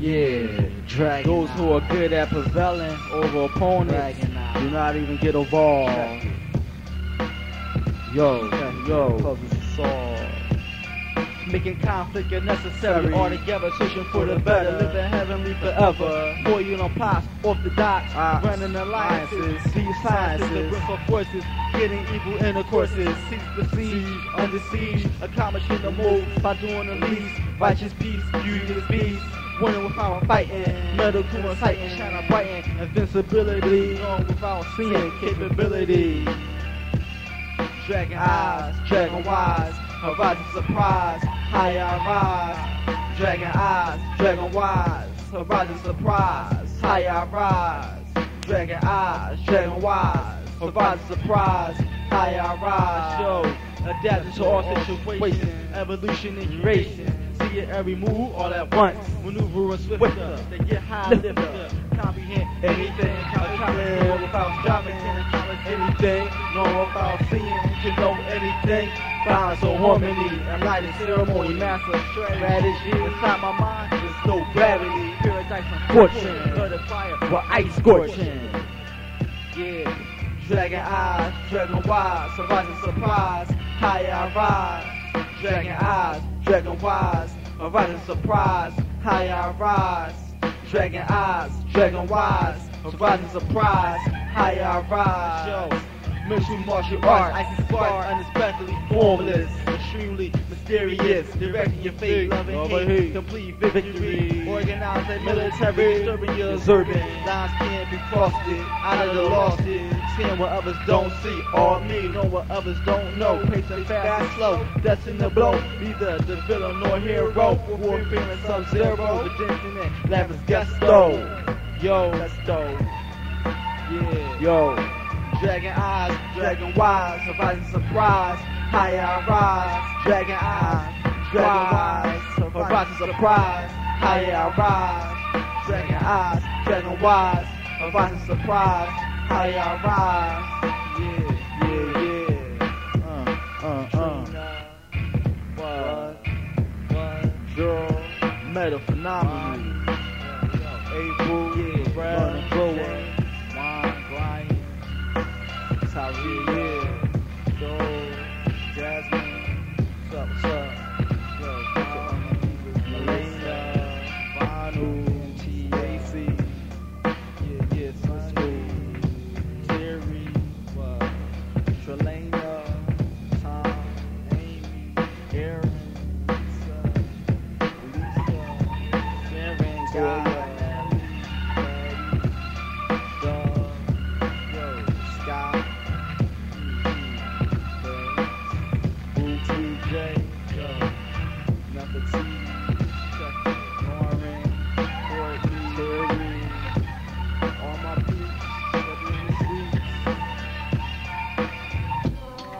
Yeah, Dragon those who are good at prevailing over opponents do not even get involved. Yo, yo, Causes a sword. making conflict unnecessary. All together, searching for the better, living heavenly forever. Boy, you don't pass off the docks, Ah, running alliances. These sciences, the grip of forces, getting evil intercourses. Cease the siege, under siege, accomplishing the most by doing the least. Righteous peace, beauty is peace. Winning without fighting, medical and sighting, shining brighten, invincibility, on without seeing capability. Dragon eyes, dragon wise, horizon surprise, high I rise. Dragon eyes, dragon wise, horizon surprise, high I rise. Dragon eyes, dragon wise, horizon surprise, high I rise. Show, adapting to all situations, evolution and duration. See it every move all at once, maneuvering swifter, they get high lifter, comprehend anything, comprehend without dropping, can anything, know about seeing, can know anything. Balance of harmony, enlightened ceremony, master strategy. Inside my mind, there's no gravity, paradise and fortune, blood and fire, but ice scorching. Yeah, dragon eyes, dragon wise, surprising surprise, high I rise. Dragon eyes, dragon wise, horizon surprise, high I rise. Dragon eyes, dragon wise, horizon surprise, high I rise. Mystery martial arts, icy spark, unexpectedly formless, extremely mysterious, directing your fate, loving Over hate, complete victory, organized a military, disturbing your observant, lines can't be crossed, it, out of the lost, it, seeing what others don't see, all me, know what others don't know, pacing fast and slow, destined to blow, neither the villain nor hero, war feeling sub-zero, redemption and lavish gusto, yo, gusto, yeah, yo. Dragon eyes, dragon wise, surprising surprise, high I rise. Dragon eyes, dragon wise, surprising surprise, high I rise. Dragon eyes, dragon wise, surprising surprise, high I rise. Yeah, yeah, yeah. Uh, uh, uh. What? What? Girl, meta phenomenon. April, yeah,